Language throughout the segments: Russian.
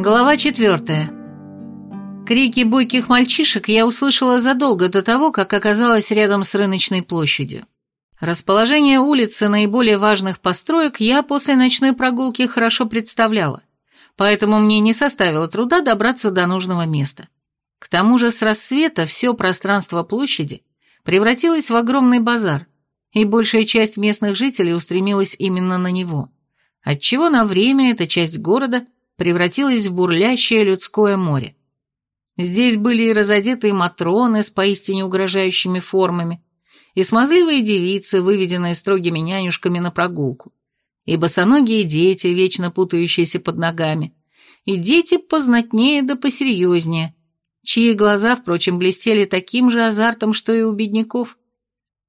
Глава четвертая. Крики бойких мальчишек я услышала задолго до того, как оказалась рядом с рыночной площадью. Расположение улицы наиболее важных построек я после ночной прогулки хорошо представляла, поэтому мне не составило труда добраться до нужного места. К тому же с рассвета все пространство площади превратилось в огромный базар, и большая часть местных жителей устремилась именно на него, отчего на время эта часть города превратилась в бурлящее людское море. Здесь были и разодетые матроны с поистине угрожающими формами, и смазливые девицы, выведенные строгими нянюшками на прогулку, и босоногие дети, вечно путающиеся под ногами, и дети познатнее да посерьезнее, чьи глаза, впрочем, блестели таким же азартом, что и у бедняков.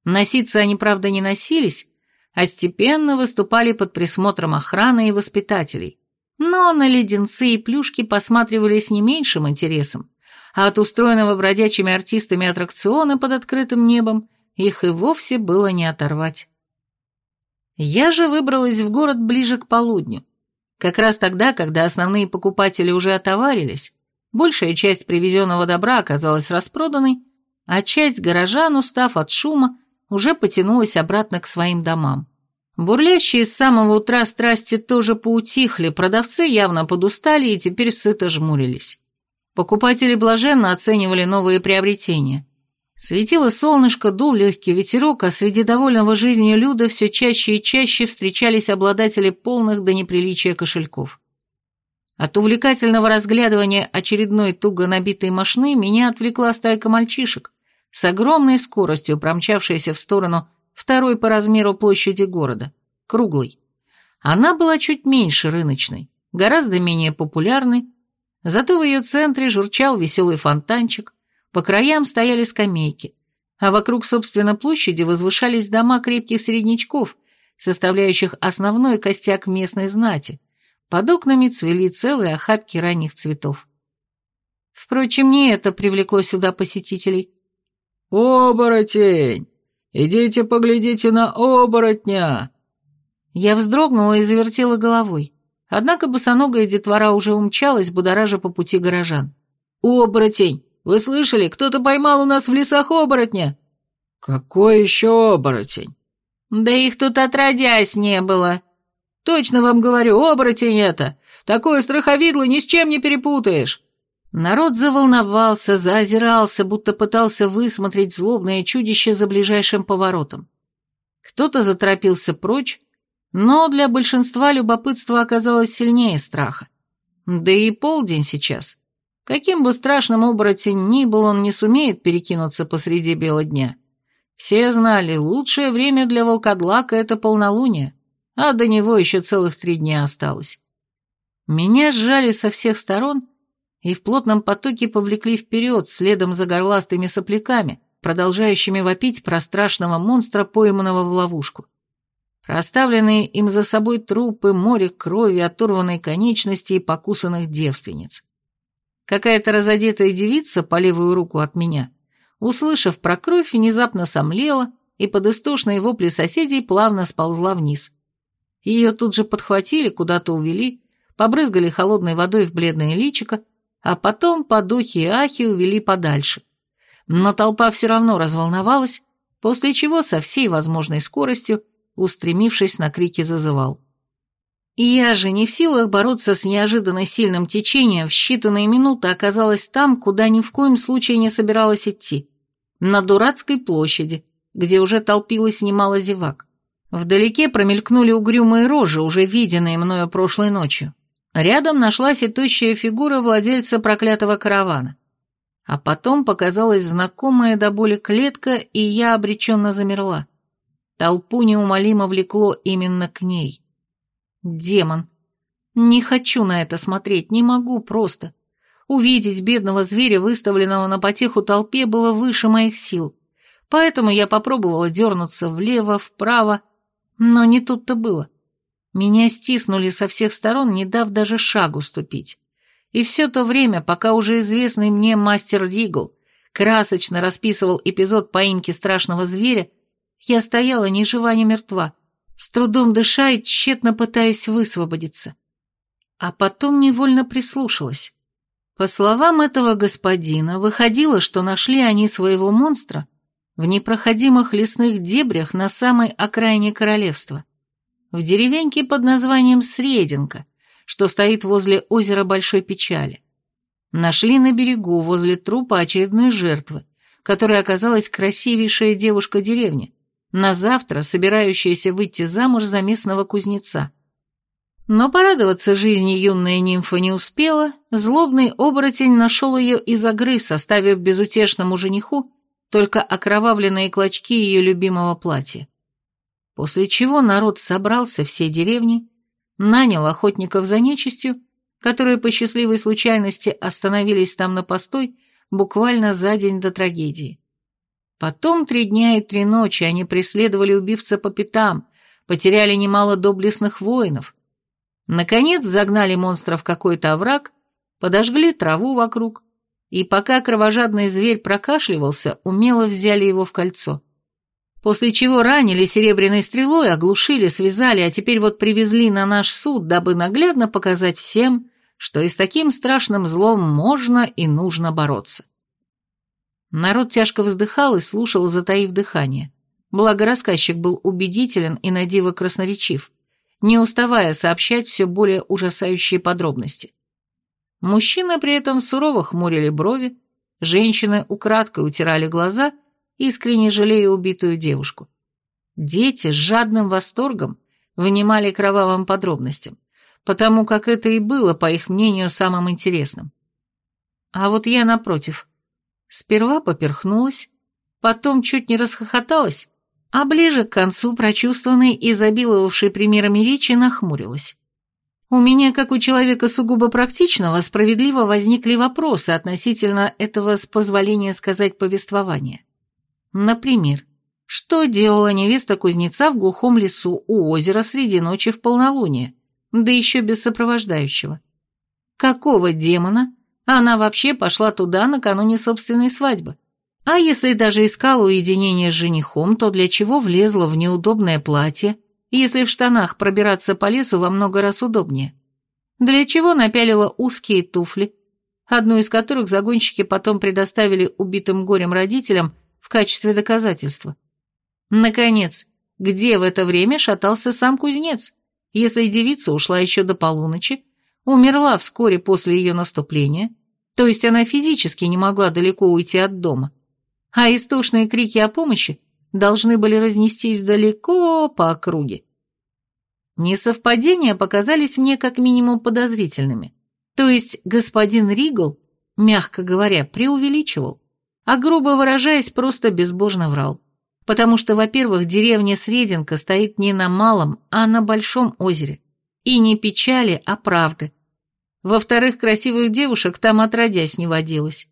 Носиться они, правда, не носились, а степенно выступали под присмотром охраны и воспитателей. Но на леденцы и плюшки посматривали с не меньшим интересом, а от устроенного бродячими артистами аттракциона под открытым небом их и вовсе было не оторвать. Я же выбралась в город ближе к полудню, как раз тогда, когда основные покупатели уже отоварились, большая часть привезенного добра оказалась распроданной, а часть горожан, устав от шума, уже потянулась обратно к своим домам. Бурлящие с самого утра страсти тоже поутихли, продавцы явно подустали и теперь сыто жмурились. Покупатели блаженно оценивали новые приобретения. Светило солнышко, дул легкий ветерок, а среди довольного жизнью люда все чаще и чаще встречались обладатели полных до неприличия кошельков. От увлекательного разглядывания очередной туго набитой машины меня отвлекла стайка мальчишек, с огромной скоростью промчавшаяся в сторону второй по размеру площади города, круглой. Она была чуть меньше рыночной, гораздо менее популярной, Зато в ее центре журчал веселый фонтанчик, по краям стояли скамейки, а вокруг, собственно, площади возвышались дома крепких среднячков, составляющих основной костяк местной знати. Под окнами цвели целые охапки ранних цветов. Впрочем, не это привлекло сюда посетителей. «Оборотень! Идите поглядите на оборотня!» Я вздрогнула и завертела головой. Однако босоногая детвора уже умчалась, будоража по пути горожан. «Оборотень! Вы слышали, кто-то поймал у нас в лесах оборотня!» «Какой еще оборотень?» «Да их тут отродясь не было!» «Точно вам говорю, оборотень это! Такое страховидло ни с чем не перепутаешь!» Народ заволновался, заозирался, будто пытался высмотреть злобное чудище за ближайшим поворотом. Кто-то заторопился прочь, но для большинства любопытство оказалось сильнее страха. Да и полдень сейчас. Каким бы страшным оборотень ни был, он не сумеет перекинуться посреди бела дня. Все знали, лучшее время для волкодлака — это полнолуние, а до него еще целых три дня осталось. Меня сжали со всех сторон и в плотном потоке повлекли вперед, следом за горластыми сопляками, продолжающими вопить про страшного монстра, пойманного в ловушку. Расставленные им за собой трупы, море крови, оторванные конечности и покусанных девственниц. Какая-то разодетая девица по левую руку от меня, услышав про кровь, внезапно сомлела и под истошные вопли соседей плавно сползла вниз. Ее тут же подхватили, куда-то увели, побрызгали холодной водой в бледное личико, а потом по духе и ахи увели подальше. Но толпа все равно разволновалась, после чего со всей возможной скоростью устремившись на крики, зазывал. Я же не в силах бороться с неожиданно сильным течением, в считанные минуты оказалась там, куда ни в коем случае не собиралась идти. На дурацкой площади, где уже толпилось немало зевак. Вдалеке промелькнули угрюмые рожи, уже виденные мною прошлой ночью. Рядом нашлась и тощая фигура владельца проклятого каравана. А потом показалась знакомая до боли клетка, и я обреченно замерла. Толпу неумолимо влекло именно к ней. Демон. Не хочу на это смотреть, не могу просто. Увидеть бедного зверя, выставленного на потеху толпе, было выше моих сил. Поэтому я попробовала дернуться влево, вправо, но не тут-то было. Меня стиснули со всех сторон, не дав даже шагу ступить. И все то время, пока уже известный мне мастер Ригл красочно расписывал эпизод поимки страшного зверя, я стояла ни жива, ни мертва, с трудом дыша и тщетно пытаясь высвободиться. а потом невольно прислушалась. По словам этого господина, выходило, что нашли они своего монстра в непроходимых лесных дебрях на самой окраине королевства, в деревеньке под названием Срединка, что стоит возле озера Большой Печали. Нашли на берегу, возле трупа очередной жертвы, которая оказалась красивейшая девушка деревни, на завтра собирающаяся выйти замуж за местного кузнеца. Но порадоваться жизни юная нимфа не успела, злобный оборотень нашел ее и загрыз, оставив безутешному жениху только окровавленные клочки ее любимого платья. После чего народ собрался всей деревни, нанял охотников за нечистью, которые по счастливой случайности остановились там на постой буквально за день до трагедии. Потом три дня и три ночи они преследовали убивца по пятам, потеряли немало доблестных воинов, Наконец загнали монстра в какой-то овраг, подожгли траву вокруг, и пока кровожадный зверь прокашливался, умело взяли его в кольцо. После чего ранили серебряной стрелой, оглушили, связали, а теперь вот привезли на наш суд, дабы наглядно показать всем, что и с таким страшным злом можно и нужно бороться. Народ тяжко вздыхал и слушал, затаив дыхание. Благо рассказчик был убедителен и на диво красноречив не уставая сообщать все более ужасающие подробности. Мужчины при этом сурово хмурили брови, женщины украдкой утирали глаза, искренне жалея убитую девушку. Дети с жадным восторгом внимали кровавым подробностям, потому как это и было, по их мнению, самым интересным. А вот я, напротив, сперва поперхнулась, потом чуть не расхохоталась, а ближе к концу прочувствованной, изобиловавшей примерами речи, нахмурилась. У меня, как у человека сугубо практичного, справедливо возникли вопросы относительно этого, с позволения сказать, повествования. Например, что делала невеста кузнеца в глухом лесу у озера среди ночи в полнолуние, да еще без сопровождающего? Какого демона она вообще пошла туда накануне собственной свадьбы? А если даже искала уединение с женихом, то для чего влезла в неудобное платье, если в штанах пробираться по лесу во много раз удобнее? Для чего напялила узкие туфли, одну из которых загонщики потом предоставили убитым горем родителям в качестве доказательства? Наконец, где в это время шатался сам кузнец, если девица ушла еще до полуночи, умерла вскоре после ее наступления, то есть она физически не могла далеко уйти от дома? а истошные крики о помощи должны были разнестись далеко по округе. Несовпадения показались мне как минимум подозрительными. То есть господин Ригл, мягко говоря, преувеличивал, а грубо выражаясь, просто безбожно врал. Потому что, во-первых, деревня Срединка стоит не на малом, а на большом озере. И не печали, а правды. Во-вторых, красивых девушек там отродясь не водилось.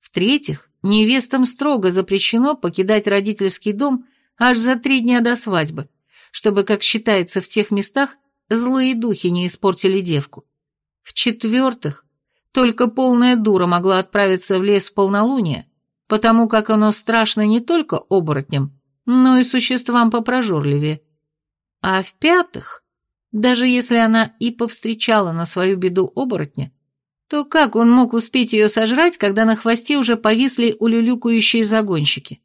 В-третьих, Невестам строго запрещено покидать родительский дом аж за три дня до свадьбы, чтобы, как считается в тех местах, злые духи не испортили девку. В-четвертых, только полная дура могла отправиться в лес в полнолуние, потому как оно страшно не только оборотням, но и существам попрожорливее. А в-пятых, даже если она и повстречала на свою беду оборотня, то как он мог успеть ее сожрать, когда на хвосте уже повисли улюлюкающие загонщики?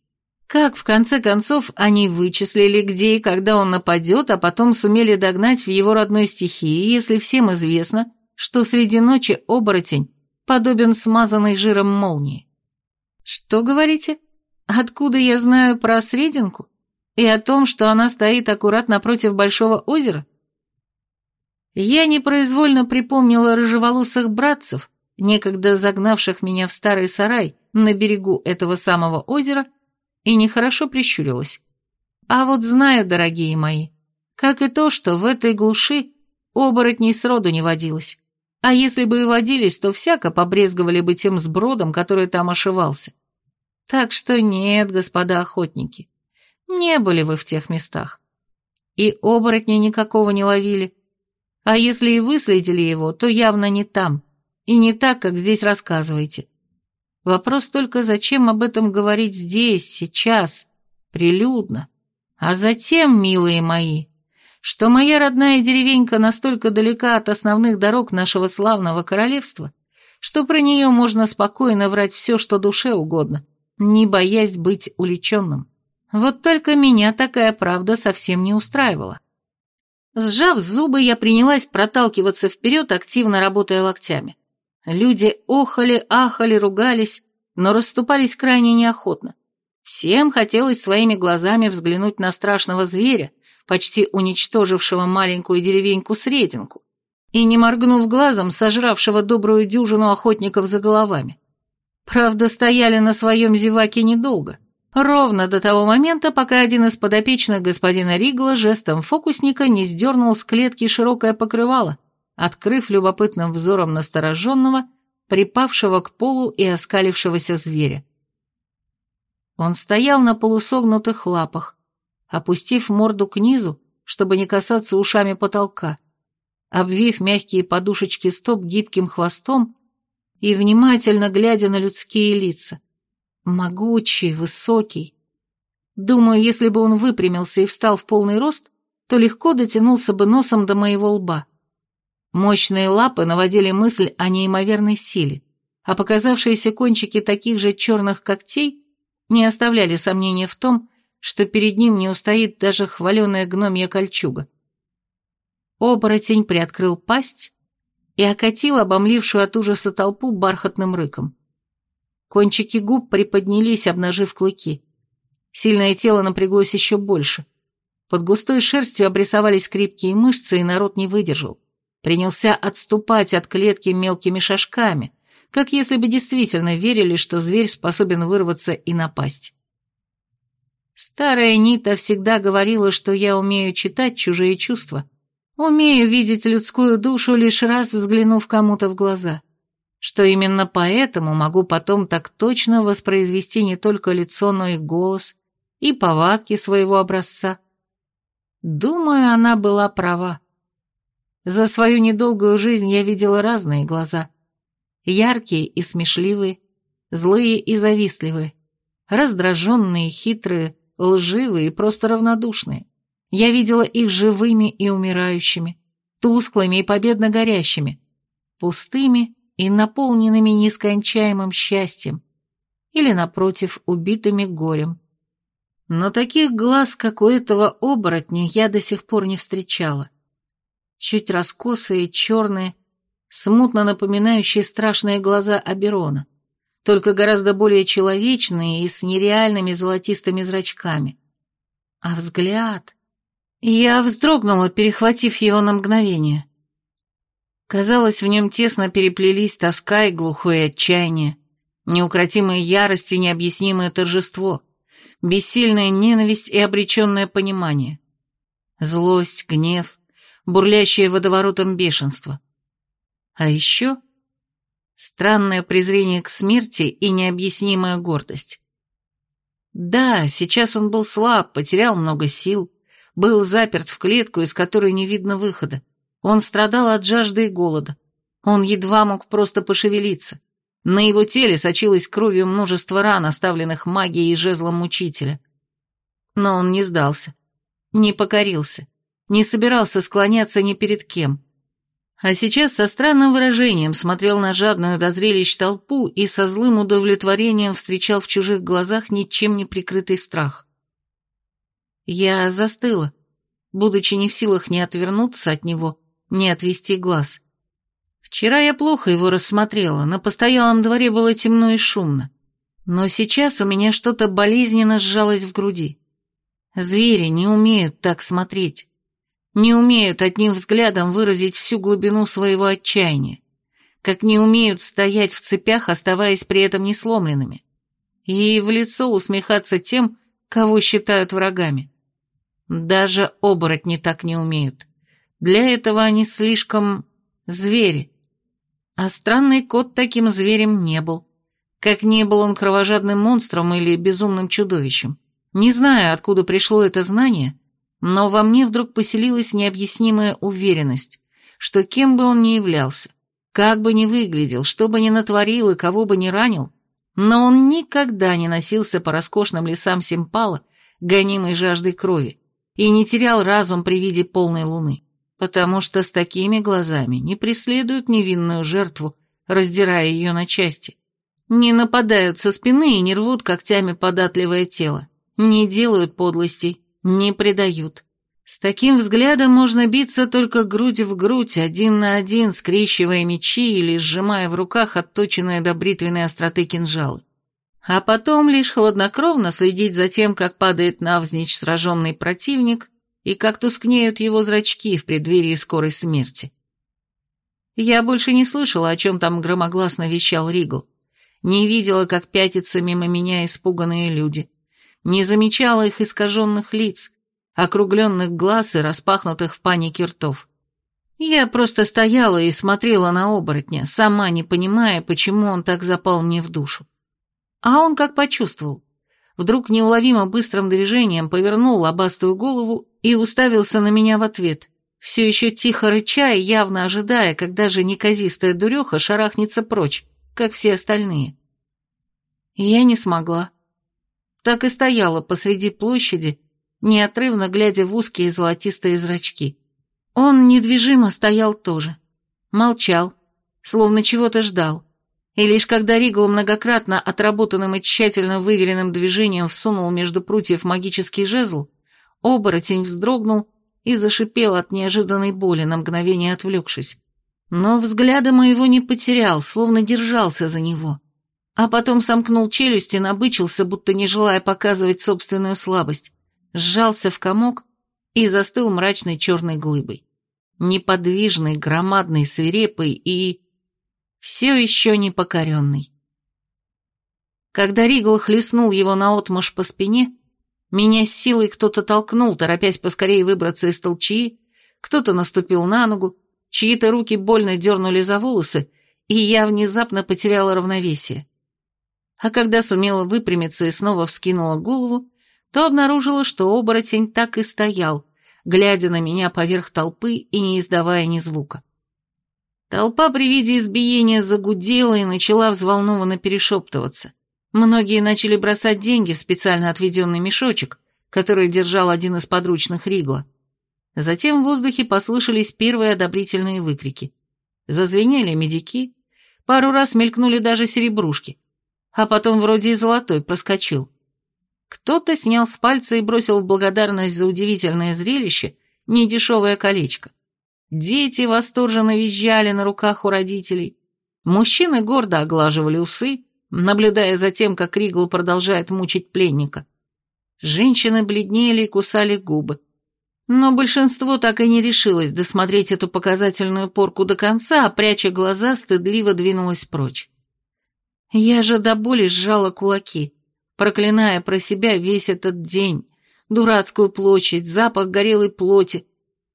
Как, в конце концов, они вычислили, где и когда он нападет, а потом сумели догнать в его родной стихии, если всем известно, что среди ночи оборотень подобен смазанной жиром молнии? Что говорите? Откуда я знаю про Срединку? И о том, что она стоит аккурат напротив большого озера? Я непроизвольно припомнила рыжеволосых братцев, некогда загнавших меня в старый сарай на берегу этого самого озера, и нехорошо прищурилась. А вот знаю, дорогие мои, как и то, что в этой глуши оборотней сроду не водилось. А если бы и водились, то всяко побрезговали бы тем сбродом, который там ошивался. Так что нет, господа охотники, не были вы в тех местах. И оборотня никакого не ловили, а если и выследили его, то явно не там, и не так, как здесь рассказываете. Вопрос только, зачем об этом говорить здесь, сейчас, прилюдно. А затем, милые мои, что моя родная деревенька настолько далека от основных дорог нашего славного королевства, что про нее можно спокойно врать все, что душе угодно, не боясь быть уличенным. Вот только меня такая правда совсем не устраивала. Сжав зубы, я принялась проталкиваться вперед, активно работая локтями. Люди охали, ахали, ругались, но расступались крайне неохотно. Всем хотелось своими глазами взглянуть на страшного зверя, почти уничтожившего маленькую деревеньку-срединку, и, не моргнув глазом, сожравшего добрую дюжину охотников за головами. Правда, стояли на своем зеваке недолго. Ровно до того момента, пока один из подопечных господина Ригла жестом фокусника не сдернул с клетки широкое покрывало, открыв любопытным взором настороженного, припавшего к полу и оскалившегося зверя. Он стоял на полусогнутых лапах, опустив морду к низу, чтобы не касаться ушами потолка, обвив мягкие подушечки стоп гибким хвостом и внимательно глядя на людские лица. Могучий, высокий. Думаю, если бы он выпрямился и встал в полный рост, то легко дотянулся бы носом до моего лба. Мощные лапы наводили мысль о неимоверной силе, а показавшиеся кончики таких же черных когтей не оставляли сомнения в том, что перед ним не устоит даже хваленая гномья кольчуга. Оборотень приоткрыл пасть и окатил обомлившую от ужаса толпу бархатным рыком. Кончики губ приподнялись, обнажив клыки. Сильное тело напряглось еще больше. Под густой шерстью обрисовались крепкие мышцы, и народ не выдержал. Принялся отступать от клетки мелкими шажками, как если бы действительно верили, что зверь способен вырваться и напасть. Старая Нита всегда говорила, что я умею читать чужие чувства, умею видеть людскую душу, лишь раз взглянув кому-то в глаза что именно поэтому могу потом так точно воспроизвести не только лицо, но и голос, и повадки своего образца. Думаю, она была права. За свою недолгую жизнь я видела разные глаза. Яркие и смешливые, злые и завистливые, раздраженные, хитрые, лживые и просто равнодушные. Я видела их живыми и умирающими, тусклыми и победно горящими, пустыми и наполненными нескончаемым счастьем, или, напротив, убитыми горем. Но таких глаз, как у этого оборотня, я до сих пор не встречала. Чуть раскосые, черные, смутно напоминающие страшные глаза Аберона, только гораздо более человечные и с нереальными золотистыми зрачками. А взгляд... Я вздрогнула, перехватив его на мгновение. Казалось, в нем тесно переплелись тоска и глухое отчаяние, неукротимая ярость и необъяснимое торжество, бессильная ненависть и обреченное понимание, злость, гнев, бурлящее водоворотом бешенство. А еще странное презрение к смерти и необъяснимая гордость. Да, сейчас он был слаб, потерял много сил, был заперт в клетку, из которой не видно выхода. Он страдал от жажды и голода. Он едва мог просто пошевелиться. На его теле сочилось кровью множество ран, оставленных магией и жезлом мучителя. Но он не сдался, не покорился, не собирался склоняться ни перед кем. А сейчас со странным выражением смотрел на жадную до зрелищ толпу и со злым удовлетворением встречал в чужих глазах ничем не прикрытый страх. Я застыла, будучи не в силах ни отвернуться от него, не отвести глаз. Вчера я плохо его рассмотрела, на постоялом дворе было темно и шумно. Но сейчас у меня что-то болезненно сжалось в груди. Звери не умеют так смотреть. Не умеют одним взглядом выразить всю глубину своего отчаяния. Как не умеют стоять в цепях, оставаясь при этом несломленными. И в лицо усмехаться тем, кого считают врагами. Даже оборотни так не умеют. Для этого они слишком... звери. А странный кот таким зверем не был. Как не был он кровожадным монстром или безумным чудовищем. Не знаю, откуда пришло это знание, но во мне вдруг поселилась необъяснимая уверенность, что кем бы он ни являлся, как бы ни выглядел, что бы ни натворил и кого бы ни ранил, но он никогда не носился по роскошным лесам Симпала, гонимой жаждой крови и не терял разум при виде полной луны, потому что с такими глазами не преследуют невинную жертву, раздирая ее на части, не нападают со спины и не рвут когтями податливое тело, не делают подлостей, не предают. С таким взглядом можно биться только грудь в грудь, один на один, скрещивая мечи или сжимая в руках отточенные до бритвенной остроты кинжалы. А потом лишь хладнокровно следить за тем, как падает навзничь сраженный противник и как тускнеют его зрачки в преддверии скорой смерти. Я больше не слышала, о чем там громогласно вещал Ригл. Не видела, как пятятся мимо меня испуганные люди. Не замечала их искаженных лиц, округленных глаз и распахнутых в панике ртов. Я просто стояла и смотрела на оборотня, сама не понимая, почему он так запал мне в душу. А он как почувствовал. Вдруг неуловимо быстрым движением повернул лобастую голову и уставился на меня в ответ, все еще тихо рыча и явно ожидая, когда же неказистая дуреха шарахнется прочь, как все остальные. Я не смогла. Так и стояла посреди площади, неотрывно глядя в узкие золотистые зрачки. Он недвижимо стоял тоже. Молчал, словно чего-то ждал и лишь когда Ригл многократно отработанным и тщательно выверенным движением всунул между прутьев магический жезл, оборотень вздрогнул и зашипел от неожиданной боли, на мгновение отвлекшись. Но взгляда моего не потерял, словно держался за него. А потом сомкнул челюсть и набычился, будто не желая показывать собственную слабость, сжался в комок и застыл мрачной черной глыбой. Неподвижный, громадный, свирепый и все еще не покоренный. Когда Ригл хлестнул его наотмашь по спине, меня с силой кто-то толкнул, торопясь поскорее выбраться из толчии, кто-то наступил на ногу, чьи-то руки больно дернули за волосы, и я внезапно потеряла равновесие. А когда сумела выпрямиться и снова вскинула голову, то обнаружила, что оборотень так и стоял, глядя на меня поверх толпы и не издавая ни звука. Толпа при виде избиения загудела и начала взволнованно перешептываться. Многие начали бросать деньги в специально отведенный мешочек, который держал один из подручных Ригла. Затем в воздухе послышались первые одобрительные выкрики. Зазвенели медики, пару раз мелькнули даже серебрушки, а потом вроде и золотой проскочил. Кто-то снял с пальца и бросил в благодарность за удивительное зрелище недешевое колечко. Дети восторженно визжали на руках у родителей. Мужчины гордо оглаживали усы, наблюдая за тем, как Ригл продолжает мучить пленника. Женщины бледнели и кусали губы. Но большинство так и не решилось досмотреть эту показательную порку до конца, а пряча глаза, стыдливо двинулась прочь. Я же до боли сжала кулаки, проклиная про себя весь этот день, дурацкую площадь, запах горелой плоти,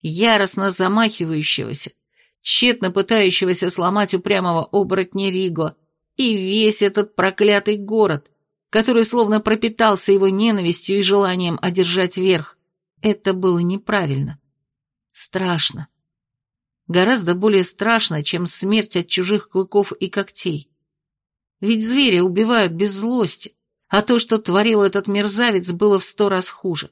яростно замахивающегося, тщетно пытающегося сломать упрямого оборотня Ригла, и весь этот проклятый город, который словно пропитался его ненавистью и желанием одержать верх. Это было неправильно. Страшно. Гораздо более страшно, чем смерть от чужих клыков и когтей. Ведь звери убивают без злости, а то, что творил этот мерзавец, было в сто раз хуже.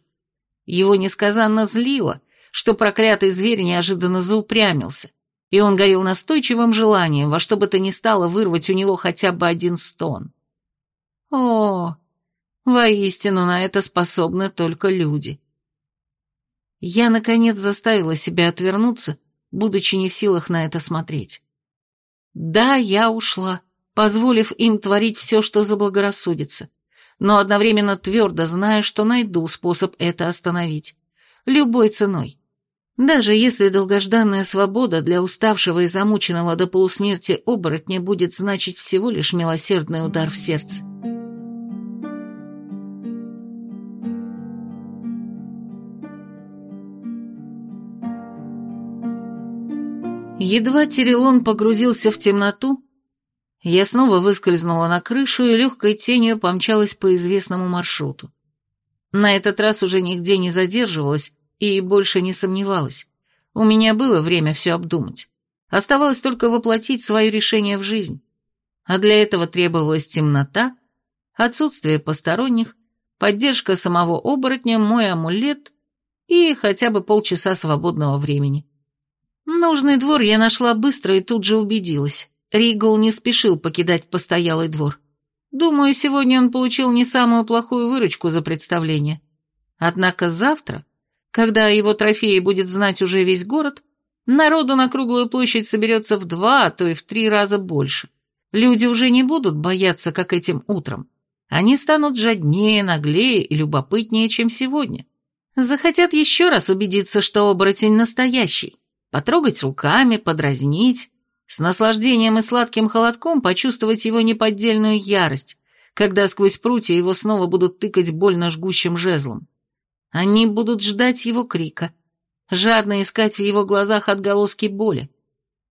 Его несказанно злило, что проклятый зверь неожиданно заупрямился, и он горел настойчивым желанием во что бы то ни стало вырвать у него хотя бы один стон. О, воистину на это способны только люди. Я, наконец, заставила себя отвернуться, будучи не в силах на это смотреть. Да, я ушла, позволив им творить все, что заблагорассудится, но одновременно твердо зная, что найду способ это остановить. Любой ценой. Даже если долгожданная свобода для уставшего и замученного до полусмерти оборотня будет значить всего лишь милосердный удар в сердце. Едва Терелон погрузился в темноту, я снова выскользнула на крышу и легкой тенью помчалась по известному маршруту. На этот раз уже нигде не задерживалась, и больше не сомневалась. У меня было время все обдумать. Оставалось только воплотить свое решение в жизнь. А для этого требовалась темнота, отсутствие посторонних, поддержка самого оборотня, мой амулет и хотя бы полчаса свободного времени. Нужный двор я нашла быстро и тут же убедилась. Ригл не спешил покидать постоялый двор. Думаю, сегодня он получил не самую плохую выручку за представление. Однако завтра, когда его трофее будет знать уже весь город, народу на круглую площадь соберется в два, а то и в три раза больше. Люди уже не будут бояться, как этим утром. Они станут жаднее, наглее и любопытнее, чем сегодня. Захотят еще раз убедиться, что оборотень настоящий. Потрогать руками, подразнить, с наслаждением и сладким холодком почувствовать его неподдельную ярость, когда сквозь прутья его снова будут тыкать больно жгущим жезлом. Они будут ждать его крика, жадно искать в его глазах отголоски боли.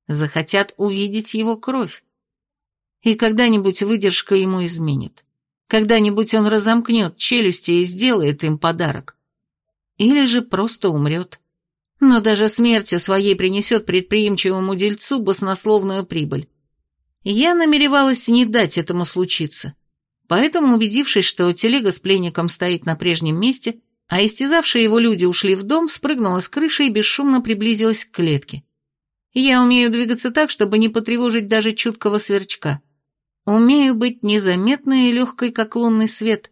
Захотят увидеть его кровь. И когда-нибудь выдержка ему изменит. Когда-нибудь он разомкнет челюсти и сделает им подарок. Или же просто умрет. Но даже смертью своей принесет предприимчивому дельцу баснословную прибыль. Я намеревалась не дать этому случиться. Поэтому, убедившись, что телега с пленником стоит на прежнем месте, а истязавшие его люди ушли в дом, спрыгнула с крыши и бесшумно приблизилась к клетке. Я умею двигаться так, чтобы не потревожить даже чуткого сверчка. Умею быть незаметной и легкой, как лунный свет.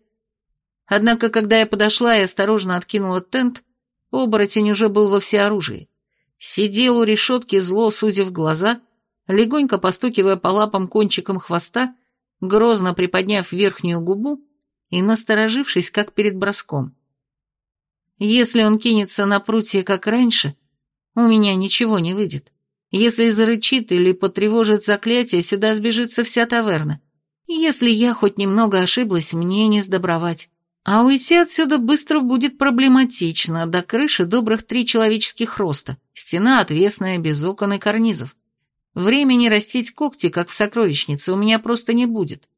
Однако, когда я подошла и осторожно откинула тент, оборотень уже был во всеоружии. Сидел у решетки, зло сузив глаза, легонько постукивая по лапам кончиком хвоста, грозно приподняв верхнюю губу и насторожившись, как перед броском. Если он кинется на прутье, как раньше, у меня ничего не выйдет. Если зарычит или потревожит заклятие, сюда сбежится вся таверна. Если я хоть немного ошиблась, мне не сдобровать. А уйти отсюда быстро будет проблематично, до крыши добрых три человеческих роста, стена отвесная, без окон и карнизов. Времени растить когти, как в сокровищнице, у меня просто не будет.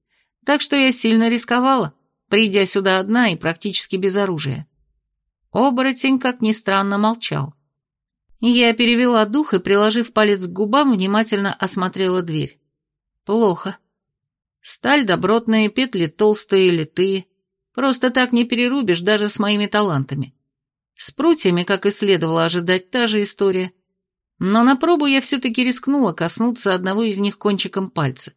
Так что я сильно рисковала, придя сюда одна и практически без оружия. Оборотень, как ни странно, молчал. Я перевела дух и, приложив палец к губам, внимательно осмотрела дверь. Плохо. Сталь добротная, петли толстые, литые. Просто так не перерубишь даже с моими талантами. С прутьями, как и следовало ожидать, та же история. Но на пробу я все-таки рискнула коснуться одного из них кончиком пальца.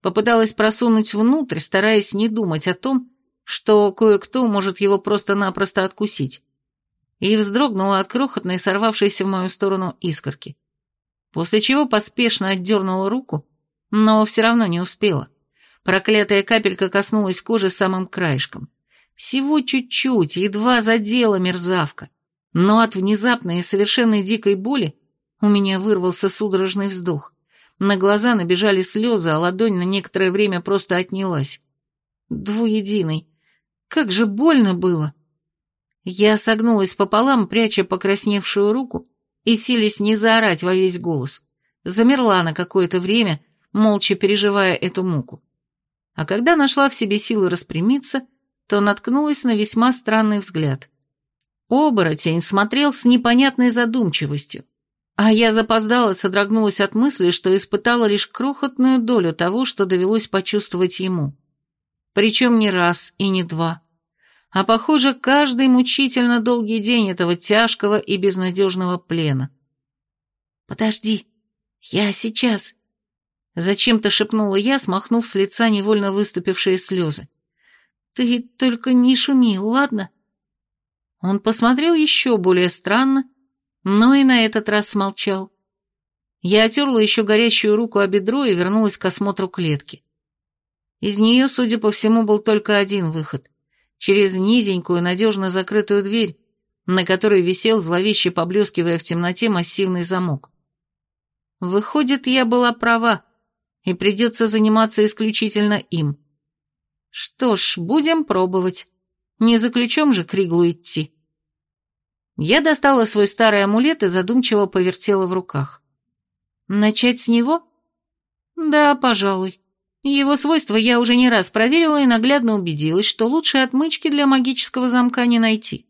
Попыталась просунуть внутрь, стараясь не думать о том, что кое-кто может его просто-напросто откусить и вздрогнула от крохотной, сорвавшейся в мою сторону искорки. После чего поспешно отдернула руку, но все равно не успела. Проклятая капелька коснулась кожи самым краешком. Всего чуть-чуть, едва задела мерзавка. Но от внезапной и совершенно дикой боли у меня вырвался судорожный вздох. На глаза набежали слезы, а ладонь на некоторое время просто отнялась. Двуединый. Как же больно было! Я согнулась пополам, пряча покрасневшую руку, и сились не заорать во весь голос. Замерла на какое-то время, молча переживая эту муку. А когда нашла в себе силы распрямиться, то наткнулась на весьма странный взгляд. Оборотень смотрел с непонятной задумчивостью, а я запоздала содрогнулась от мысли, что испытала лишь крохотную долю того, что довелось почувствовать ему. Причем не раз и не два а, похоже, каждый мучительно долгий день этого тяжкого и безнадежного плена. «Подожди, я сейчас», — зачем-то шепнула я, смахнув с лица невольно выступившие слезы. «Ты только не шуми, ладно?» Он посмотрел еще более странно, но и на этот раз смолчал. Я отерла еще горящую руку о бедро и вернулась к осмотру клетки. Из нее, судя по всему, был только один выход через низенькую, надежно закрытую дверь, на которой висел, зловеще поблескивая в темноте, массивный замок. Выходит, я была права, и придется заниматься исключительно им. Что ж, будем пробовать. Не за ключом же к Риглу идти. Я достала свой старый амулет и задумчиво повертела в руках. Начать с него? Да, пожалуй. Его свойства я уже не раз проверила и наглядно убедилась, что лучшей отмычки для магического замка не найти.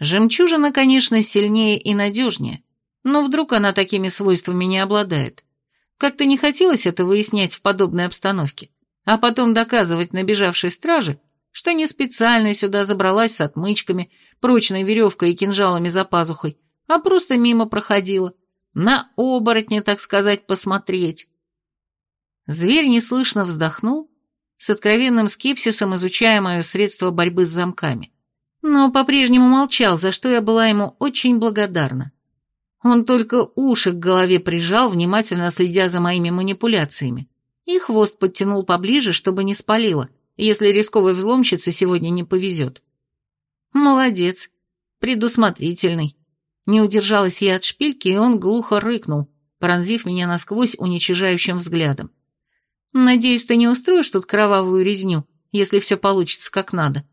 Жемчужина, конечно, сильнее и надежнее, но вдруг она такими свойствами не обладает. Как-то не хотелось это выяснять в подобной обстановке, а потом доказывать набежавшей страже, что не специально сюда забралась с отмычками, прочной веревкой и кинжалами за пазухой, а просто мимо проходила. На оборотня, так сказать, посмотреть. Зверь неслышно вздохнул, с откровенным скепсисом изучая мое средство борьбы с замками. Но по-прежнему молчал, за что я была ему очень благодарна. Он только уши к голове прижал, внимательно следя за моими манипуляциями, и хвост подтянул поближе, чтобы не спалило, если рисковой взломщице сегодня не повезет. Молодец, предусмотрительный. Не удержалась я от шпильки, и он глухо рыкнул, пронзив меня насквозь уничижающим взглядом. Надеюсь, ты не устроишь тут кровавую резню, если все получится как надо.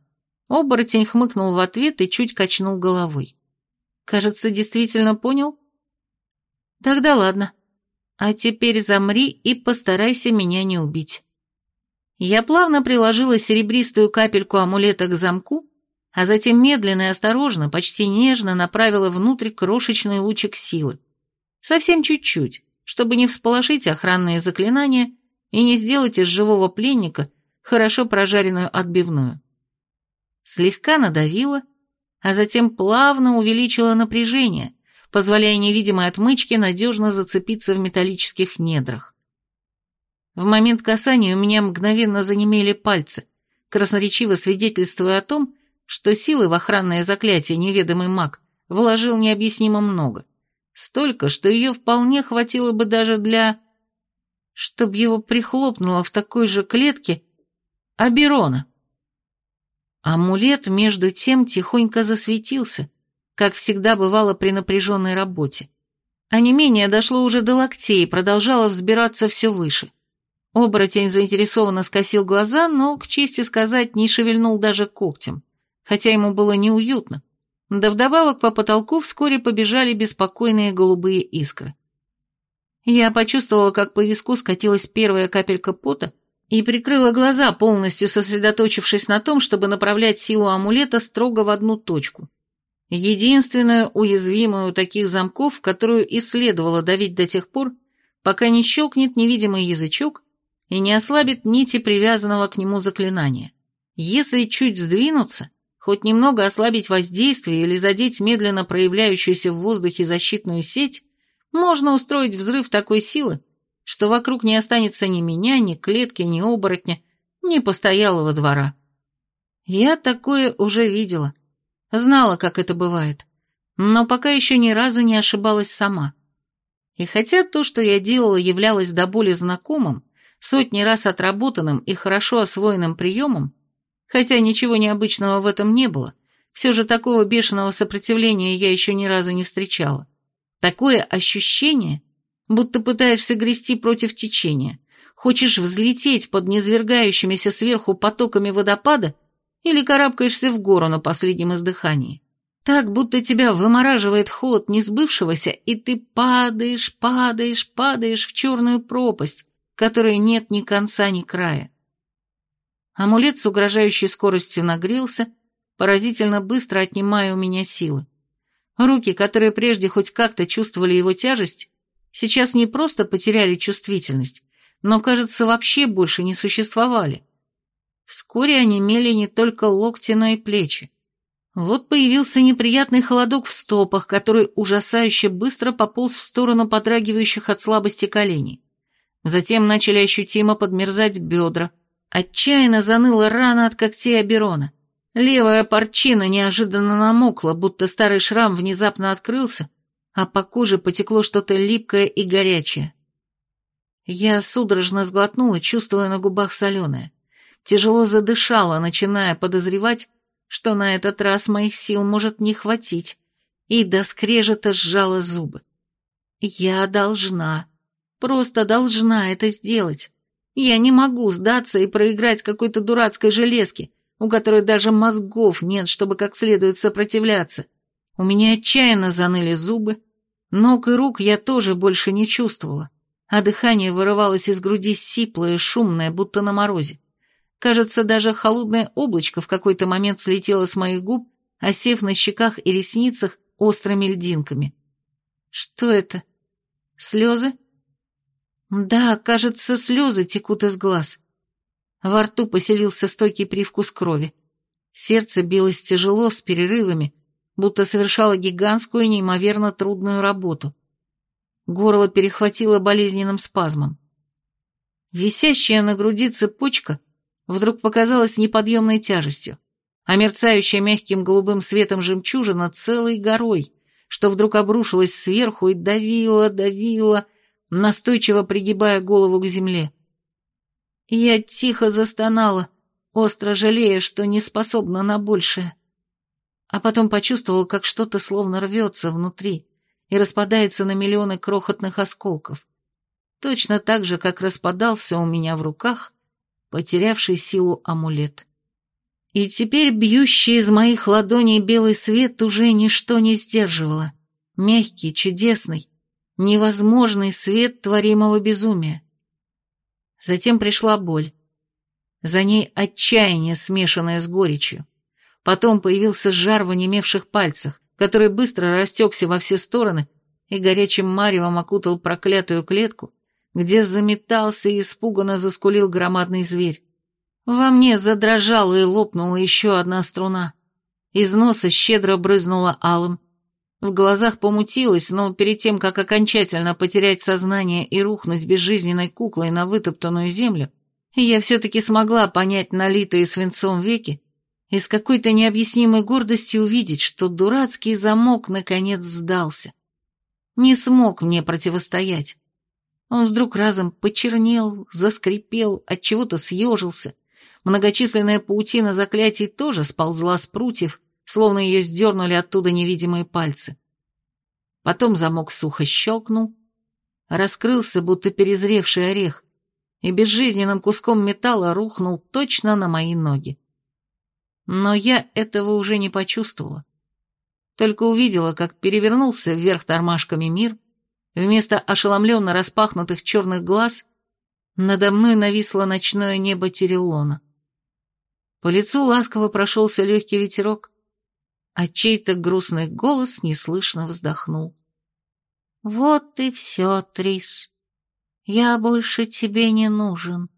Оборотень хмыкнул в ответ и чуть качнул головой. Кажется, действительно понял? Тогда ладно. А теперь замри и постарайся меня не убить. Я плавно приложила серебристую капельку амулета к замку, а затем медленно и осторожно, почти нежно направила внутрь крошечный лучик силы. Совсем чуть-чуть, чтобы не всполошить охранные заклинания и не сделать из живого пленника хорошо прожаренную отбивную. Слегка надавила, а затем плавно увеличила напряжение, позволяя невидимой отмычке надежно зацепиться в металлических недрах. В момент касания у меня мгновенно занемели пальцы, красноречиво свидетельствуя о том, что силы в охранное заклятие неведомый маг вложил необъяснимо много. Столько, что ее вполне хватило бы даже для чтоб его прихлопнуло в такой же клетке Аберона. Амулет между тем тихонько засветился, как всегда бывало при напряженной работе. А не менее дошло уже до локтей и продолжало взбираться все выше. Оборотень заинтересованно скосил глаза, но, к чести сказать, не шевельнул даже когтем, хотя ему было неуютно. Да вдобавок по потолку вскоре побежали беспокойные голубые искры. Я почувствовала, как по виску скатилась первая капелька пота и прикрыла глаза, полностью сосредоточившись на том, чтобы направлять силу амулета строго в одну точку. Единственную уязвимую таких замков, которую и следовало давить до тех пор, пока не щелкнет невидимый язычок и не ослабит нити привязанного к нему заклинания. Если чуть сдвинуться, хоть немного ослабить воздействие или задеть медленно проявляющуюся в воздухе защитную сеть, можно устроить взрыв такой силы, что вокруг не останется ни меня, ни клетки, ни оборотня, ни постоялого двора. Я такое уже видела, знала, как это бывает, но пока еще ни разу не ошибалась сама. И хотя то, что я делала, являлось до боли знакомым, сотни раз отработанным и хорошо освоенным приемом, хотя ничего необычного в этом не было, все же такого бешеного сопротивления я еще ни разу не встречала. Такое ощущение, будто пытаешься грести против течения, хочешь взлететь под низвергающимися сверху потоками водопада или карабкаешься в гору на последнем издыхании. Так, будто тебя вымораживает холод несбывшегося, и ты падаешь, падаешь, падаешь в черную пропасть, которой нет ни конца, ни края. Амулет с угрожающей скоростью нагрелся, поразительно быстро отнимая у меня силы. Руки, которые прежде хоть как-то чувствовали его тяжесть, сейчас не просто потеряли чувствительность, но, кажется, вообще больше не существовали. Вскоре они мели не только локти, но и плечи. Вот появился неприятный холодок в стопах, который ужасающе быстро пополз в сторону подрагивающих от слабости коленей. Затем начали ощутимо подмерзать бедра. Отчаянно заныла рана от когтей Аберона. Левая порчина неожиданно намокла, будто старый шрам внезапно открылся, а по коже потекло что-то липкое и горячее. Я судорожно сглотнула, чувствуя на губах соленое. Тяжело задышала, начиная подозревать, что на этот раз моих сил может не хватить, и до скрежета сжала зубы. Я должна, просто должна это сделать. Я не могу сдаться и проиграть какой-то дурацкой железке, у которой даже мозгов нет, чтобы как следует сопротивляться. У меня отчаянно заныли зубы, ног и рук я тоже больше не чувствовала, а дыхание вырывалось из груди сиплое, шумное, будто на морозе. Кажется, даже холодное облачко в какой-то момент слетело с моих губ, осев на щеках и ресницах острыми льдинками. Что это? Слезы? Да, кажется, слезы текут из глаз. Во рту поселился стойкий привкус крови. Сердце билось тяжело, с перерывами, будто совершало гигантскую и неимоверно трудную работу. Горло перехватило болезненным спазмом. Висящая на груди цепочка вдруг показалась неподъемной тяжестью, а мерцающая мягким голубым светом жемчужина целой горой, что вдруг обрушилась сверху и давила, давила, настойчиво пригибая голову к земле. Я тихо застонала, остро жалея, что не способна на большее. А потом почувствовала, как что-то словно рвется внутри и распадается на миллионы крохотных осколков. Точно так же, как распадался у меня в руках потерявший силу амулет. И теперь бьющий из моих ладоней белый свет уже ничто не сдерживало. Мягкий, чудесный, невозможный свет творимого безумия. Затем пришла боль. За ней отчаяние, смешанное с горечью. Потом появился жар в онемевших пальцах, который быстро растекся во все стороны и горячим маревом окутал проклятую клетку, где заметался и испуганно заскулил громадный зверь. Во мне задрожала и лопнула еще одна струна. Из носа щедро брызнула алым. В глазах помутилась, но перед тем, как окончательно потерять сознание и рухнуть безжизненной куклой на вытоптанную землю, я все-таки смогла понять налитые свинцом веки и с какой-то необъяснимой гордостью увидеть, что дурацкий замок наконец сдался. Не смог мне противостоять. Он вдруг разом почернел, заскрипел, от чего-то съежился. Многочисленная паутина заклятий тоже сползла с прутьев, словно ее сдернули оттуда невидимые пальцы. Потом замок сухо щелкнул, раскрылся, будто перезревший орех, и безжизненным куском металла рухнул точно на мои ноги. Но я этого уже не почувствовала. Только увидела, как перевернулся вверх тормашками мир, Вместо ошеломленно распахнутых черных глаз надо мной нависло ночное небо Тереллона. По лицу ласково прошелся легкий ветерок, а чей-то грустный голос неслышно вздохнул. «Вот и все, Трис. Я больше тебе не нужен».